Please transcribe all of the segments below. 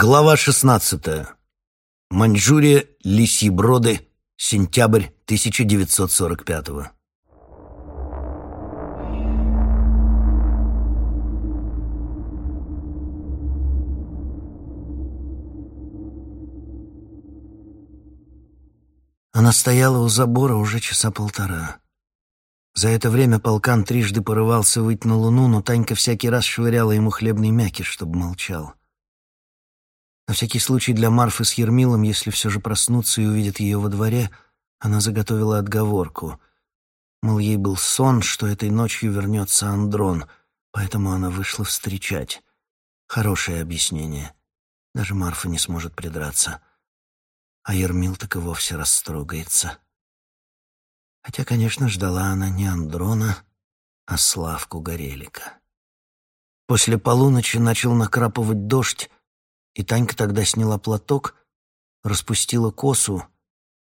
Глава 16. Маньчжурия, Лисьи Броды, сентябрь 1945 Она стояла у забора уже часа полтора. За это время полкан трижды порывался выйти на луну, но Танька всякий раз швыряла ему хлебный мякиш, чтобы молчал. На всякий случай для Марфы с Ермилом, если все же проснутся и увидят ее во дворе, она заготовила отговорку. Мол, ей был сон, что этой ночью вернется Андрон, поэтому она вышла встречать. Хорошее объяснение. Даже Марфа не сможет придраться. А Ермил так и вовсе растрогается. Хотя, конечно, ждала она не Андрона, а Славку Горелика. После полуночи начал накрапывать дождь, и Танька тогда сняла платок, распустила косу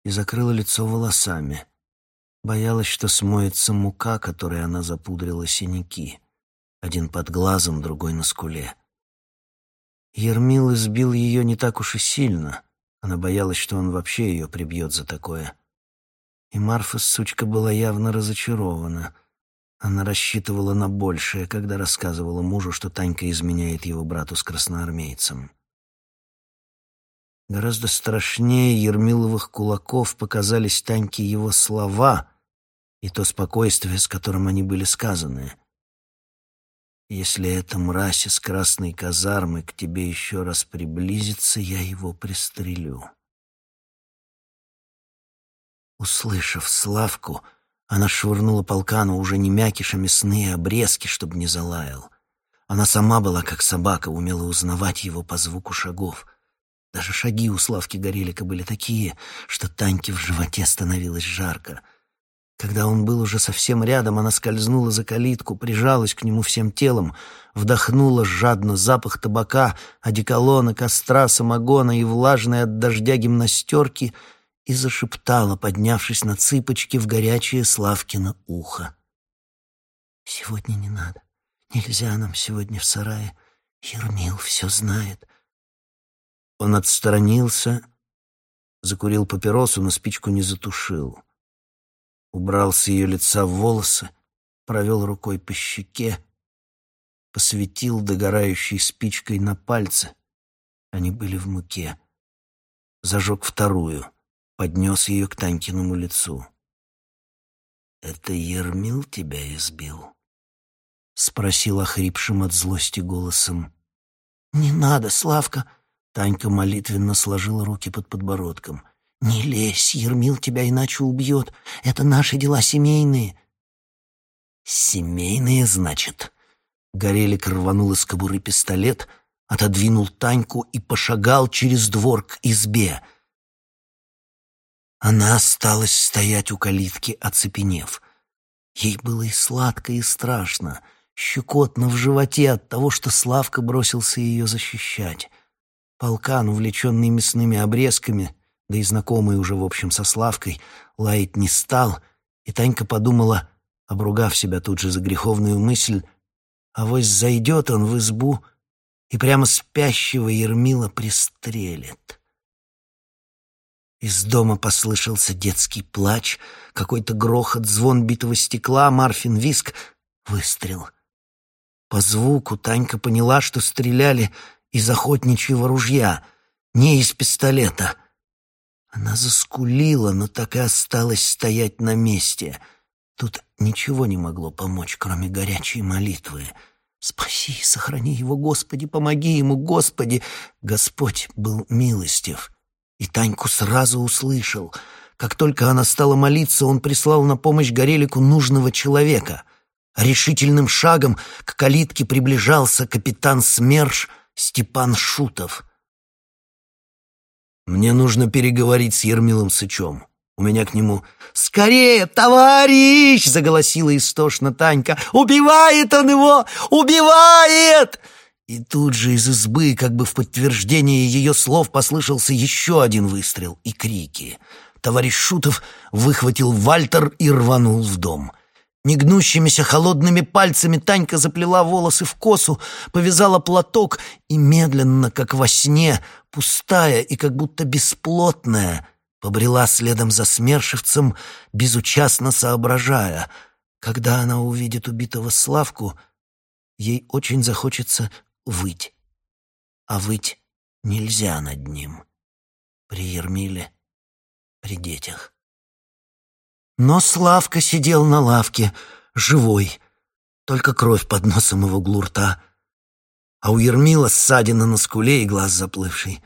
и закрыла лицо волосами. Боялась, что смоется мука, которой она запудрила синяки. Один под глазом, другой на скуле. Ермил избил ее не так уж и сильно. Она боялась, что он вообще ее прибьет за такое. И Марфа, сучка, была явно разочарована. Она рассчитывала на большее, когда рассказывала мужу, что Танька изменяет его брату с красноармейцем. Гораздо страшнее Ермиловых кулаков показались Таньке его слова и то спокойствие, с которым они были сказаны. «Если эта мразь из красной казармы к тебе еще раз приблизится, я его пристрелю». Услышав Славку, она швырнула полкану уже не мякиш, а мясные обрезки, чтобы не залаял. Она сама была как собака, умела узнавать его по звуку шагов — даже шаги у Славки Горелика были такие, что Таньке в животе становилось жарко. Когда он был уже совсем рядом, она скользнула за калитку, прижалась к нему всем телом, вдохнула жадно запах табака, одеколона, костра, самогона и влажной от дождя гимнастерки и зашептала, поднявшись на цыпочки в горячее Славкино ухо. «Сегодня не надо. Нельзя нам сегодня в сарае. Ермил все знает. Он отстранился, закурил папиросу, но спичку не затушил. Убрал с ее лица волосы, провел рукой по щеке, посветил догорающей спичкой на пальцы. Они были в муке. Зажег вторую, поднес ее к Танькиному лицу. «Это Ермил тебя избил?» — спросил охрипшим от злости голосом. «Не надо, Славка!» Танька молитвенно сложила руки под подбородком. «Не лезь, Ермил тебя иначе убьет. Это наши дела семейные». «Семейные, значит?» Горелик рванул из кобуры пистолет, отодвинул Таньку и пошагал через двор к избе. Она осталась стоять у калитки, оцепенев. Ей было и сладко, и страшно, щекотно в животе от того, что Славка бросился ее защищать. Полкан, увлеченный мясными обрезками, да и знакомый уже, в общем, со Славкой, лаять не стал, и Танька подумала, обругав себя тут же за греховную мысль, а вось зайдет он в избу и прямо спящего Ермила пристрелит. Из дома послышался детский плач, какой-то грохот, звон битого стекла, Марфин виск, выстрел. По звуку Танька поняла, что стреляли из охотничьего ружья, не из пистолета. Она заскулила, но так и осталась стоять на месте. Тут ничего не могло помочь, кроме горячей молитвы. «Спаси, сохрани его, Господи, помоги ему, Господи!» Господь был милостив, и Таньку сразу услышал. Как только она стала молиться, он прислал на помощь Горелику нужного человека. Решительным шагом к калитке приближался капитан СМЕРШ — Степан Шутов. Мне нужно переговорить с Ермилом Сычом. У меня к нему «Скорее, товарищ!» — заголосила истошно Танька. «Убивает он его! Убивает!» И тут же из избы, как бы в подтверждение ее слов, послышался еще один выстрел и крики. Товарищ Шутов выхватил Вальтер и рванул в дом. Негнущимися холодными пальцами Танька заплела волосы в косу, повязала платок и медленно, как во сне, пустая и как будто бесплотная, побрела следом за смершивцем, безучастно соображая. Когда она увидит убитого Славку, ей очень захочется выть. А выть нельзя над ним. При Ермиле, при детях. Но Славка сидел на лавке, живой, только кровь под носом в углу рта. А у Ермила ссадина на скуле и глаз заплывший.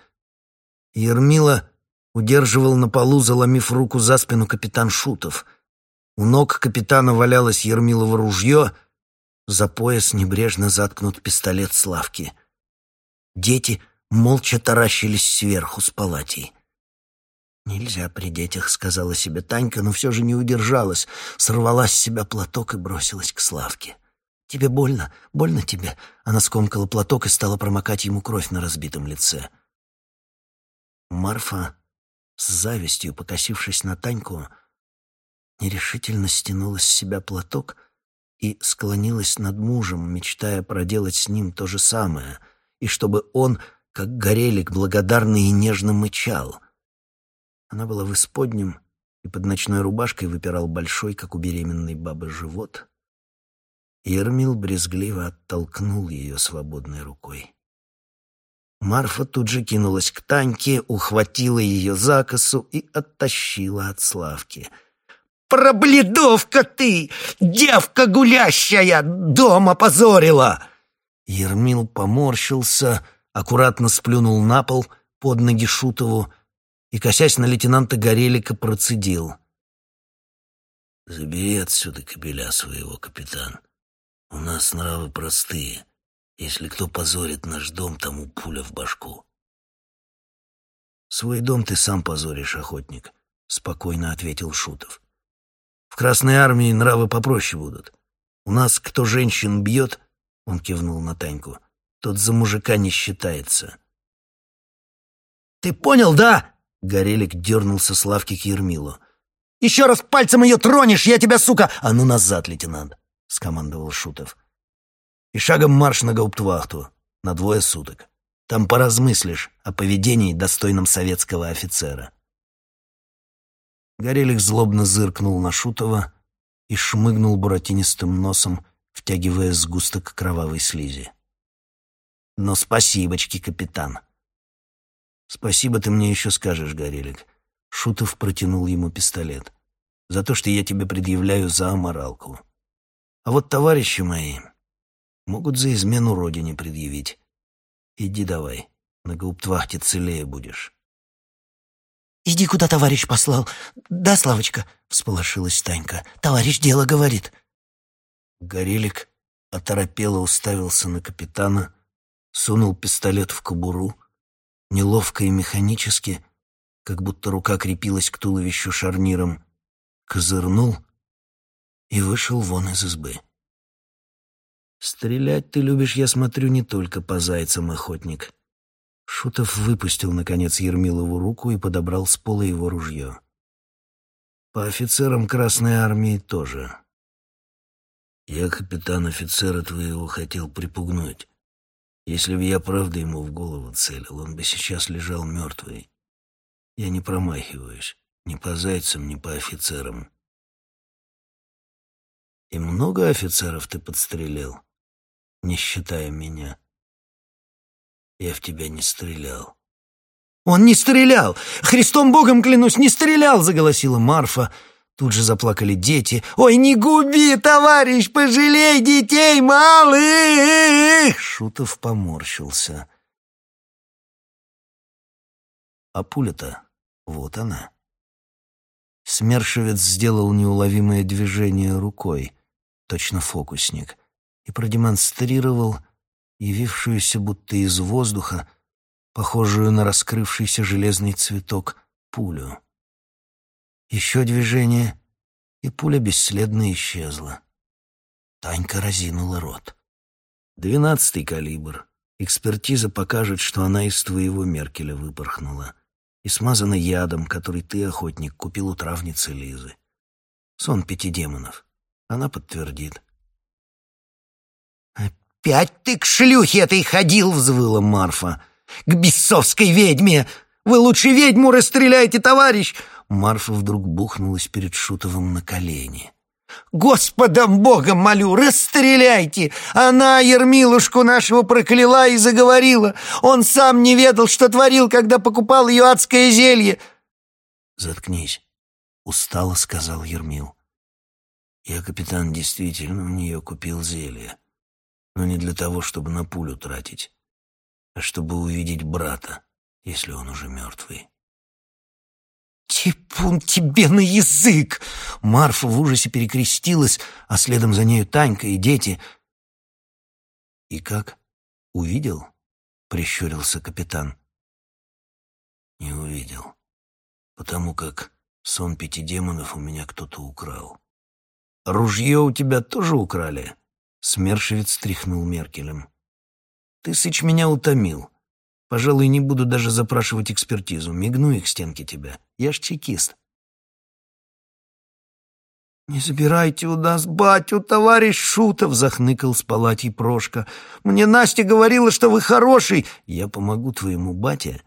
Ермила удерживал на полу, заломив руку за спину капитан Шутов. У ног капитана валялось Ермилово ружье, за пояс небрежно заткнут пистолет Славки. Дети молча таращились сверху с палатей. «Нельзя при детях», — сказала себе Танька, но все же не удержалась, сорвала с себя платок и бросилась к Славке. «Тебе больно? Больно тебе?» Она скомкала платок и стала промокать ему кровь на разбитом лице. Марфа, с завистью покосившись на Таньку, нерешительно стянула с себя платок и склонилась над мужем, мечтая проделать с ним то же самое, и чтобы он, как горелик, благодарный и нежно мычал — она была в исподнем, и под ночной рубашкой выпирал большой, как у беременной бабы, живот. Ермил брезгливо оттолкнул ее свободной рукой. Марфа тут же кинулась к Таньке, ухватила ее за косу и оттащила от Славки. «Пробледовка ты! Девка гулящая! Дома позорила!» Ермил поморщился, аккуратно сплюнул на пол под ноги Шутову и, косясь на лейтенанта Горелика, процедил. «Забери отсюда кобеля своего, капитан. У нас нравы простые. Если кто позорит наш дом, тому пуля в башку». «Свой дом ты сам позоришь, охотник», — спокойно ответил Шутов. «В Красной Армии нравы попроще будут. У нас кто женщин бьет, — он кивнул на Таньку, — тот за мужика не считается». «Ты понял, да?» Горелик дернулся с лавки к Ермилу. «Еще раз пальцем ее тронешь, я тебя, сука...» «А ну назад, лейтенант!» — скомандовал Шутов. «И шагом марш на гауптвахту на двое суток. Там поразмыслишь о поведении, достойном советского офицера». Горелик злобно зыркнул на Шутова и шмыгнул буратинистым носом, втягивая сгусток кровавой слизи. «Но спасибочки, капитан!» «Спасибо ты мне еще скажешь, Горелик». Шутов протянул ему пистолет. «За то, что я тебе предъявляю за аморалку. А вот товарищи мои могут за измену родине предъявить. Иди давай, на гауптвахте целее будешь». «Иди, куда товарищ послал. Да, Славочка?» — всполошилась Танька. «Товарищ дело говорит». Горелик оторопело уставился на капитана, сунул пистолет в кобуру, неловко и механически, как будто рука крепилась к туловищу шарниром, козырнул и вышел вон из избы. «Стрелять ты любишь, я смотрю, не только по зайцам, охотник». Шутов выпустил, наконец, Ермилову руку и подобрал с пола его ружье. «По офицерам Красной Армии тоже». «Я капитан офицера твоего хотел припугнуть. Если бы я правда ему в голову целил, он бы сейчас лежал мертвый. Я не промахиваюсь ни по зайцам, ни по офицерам. И много офицеров ты подстрелил, не считая меня? Я в тебя не стрелял. Он не стрелял! Христом Богом клянусь, не стрелял! Заголосила Марфа. Тут же заплакали дети. «Ой, не губи, товарищ, пожалей детей малых!» Шутов поморщился. А пуля-то вот она. Смершевец сделал неуловимое движение рукой, точно фокусник, и продемонстрировал явившуюся будто из воздуха, похожую на раскрывшийся железный цветок, пулю. Еще движение, и пуля бесследно исчезла. Танька разинула рот. «Двенадцатый калибр. Экспертиза покажет, что она из твоего Меркеля выпорхнула и смазана ядом, который ты, охотник, купил у травницы Лизы. Сон пяти демонов. Она подтвердит. «Опять ты к шлюхе этой ходил!» — взвыла Марфа. «К бесовской ведьме! Вы лучше ведьму расстреляйте, товарищ!» Марфа вдруг бухнулась перед Шутовым на колени. «Господом Богом молю, расстреляйте! Она Ермилушку нашего прокляла и заговорила. Он сам не ведал, что творил, когда покупал ее адское зелье!» «Заткнись!» — устало сказал Ермил. «Я, капитан, действительно у нее купил зелье, но не для того, чтобы на пулю тратить, а чтобы увидеть брата, если он уже мертвый». «Типун тебе на язык!» Марфа в ужасе перекрестилась, а следом за нею Танька и дети. «И как? Увидел?» — прищурился капитан. «Не увидел, потому как сон пяти демонов у меня кто-то украл». «Ружье у тебя тоже украли?» — Смершевец стряхнул Меркелем. «Ты, Сыч, меня утомил. Пожалуй, не буду даже запрашивать экспертизу. Мигну их стенки тебя. Я ж чекист. «Не забирайте у нас батю, товарищ Шутов!» — захныкал с палатей Прошка. «Мне Настя говорила, что вы хороший!» «Я помогу твоему бате,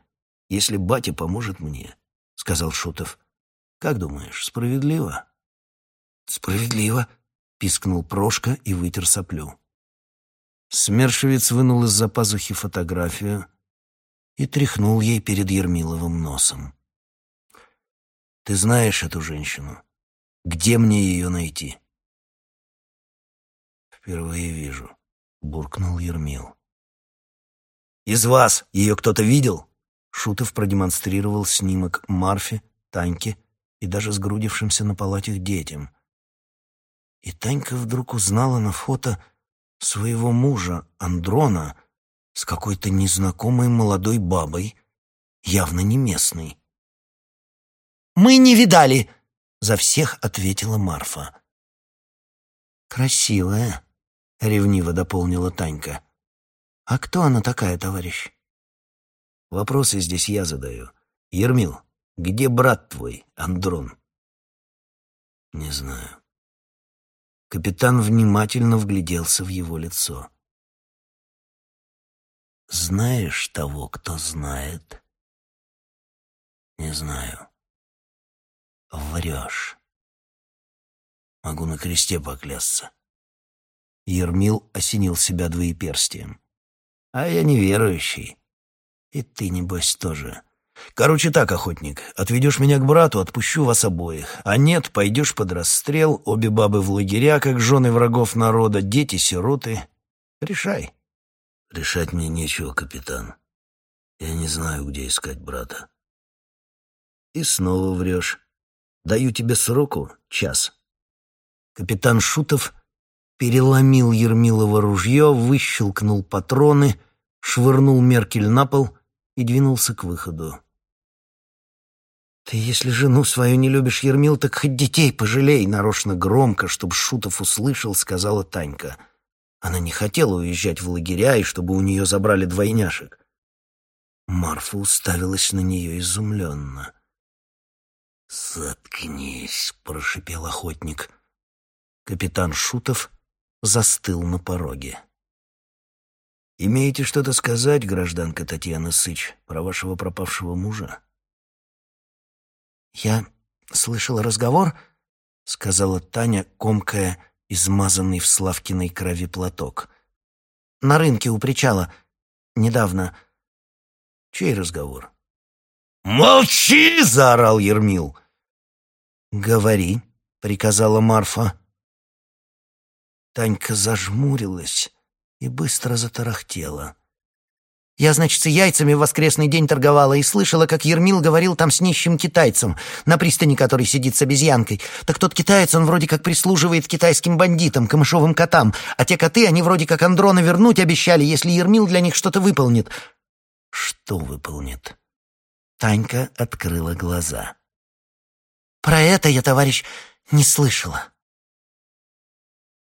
если батя поможет мне», — сказал Шутов. «Как думаешь, справедливо?» «Справедливо», — пискнул Прошка и вытер соплю. Смершевец вынул из-за пазухи фотографию и тряхнул ей перед Ермиловым носом. «Ты знаешь эту женщину. Где мне ее найти?» «Впервые вижу», — буркнул Ермил. «Из вас ее кто-то видел?» Шутов продемонстрировал снимок Марфе, Таньке и даже сгрудившимся на палатях детям. И Танька вдруг узнала на фото своего мужа, Андрона, с какой-то незнакомой молодой бабой, явно не местной. «Мы не видали!» — за всех ответила Марфа. «Красивая», — ревниво дополнила Танька. «А кто она такая, товарищ?» «Вопросы здесь я задаю. Ермил, где брат твой, Андрон?» «Не знаю». Капитан внимательно вгляделся в его лицо. Знаешь того, кто знает? Не знаю. Врешь. Могу на кресте поклясться. Ермил осенил себя двоеперстием. А я неверующий. И ты, небось, тоже. Короче так, охотник, отведешь меня к брату, отпущу вас обоих. А нет, пойдешь под расстрел, обе бабы в лагеря, как жены врагов народа, дети-сироты. Решай. Решать мне нечего, капитан. Я не знаю, где искать брата. И снова врешь. Даю тебе сроку час. Капитан Шутов переломил Ермилово ружье, выщелкнул патроны, швырнул Меркель на пол и двинулся к выходу. «Ты, если жену свою не любишь, Ермил, так хоть детей пожалей!» Нарочно громко, чтобы Шутов услышал, сказала Танька. Она не хотела уезжать в лагеря и чтобы у нее забрали двойняшек. Марфа уставилась на нее изумленно. «Заткнись», — прошипел охотник. Капитан Шутов застыл на пороге. «Имеете что-то сказать, гражданка Татьяна Сыч, про вашего пропавшего мужа?» «Я слышала разговор», — сказала Таня, комкая измазанный в Славкиной крови платок. «На рынке у причала. Недавно». «Чей разговор?» «Молчи!» — заорал Ермил. «Говори», — приказала Марфа. Танька зажмурилась и быстро затарахтела. Я, значит, с яйцами в воскресный день торговала и слышала, как Ермил говорил там с нищим китайцем, на пристани который сидит с обезьянкой. Так тот китаец, он вроде как прислуживает китайским бандитам, камышовым котам, а те коты, они вроде как Андрона вернуть обещали, если Ермил для них что-то выполнит. Что выполнит? Танька открыла глаза. Про это я, товарищ, не слышала.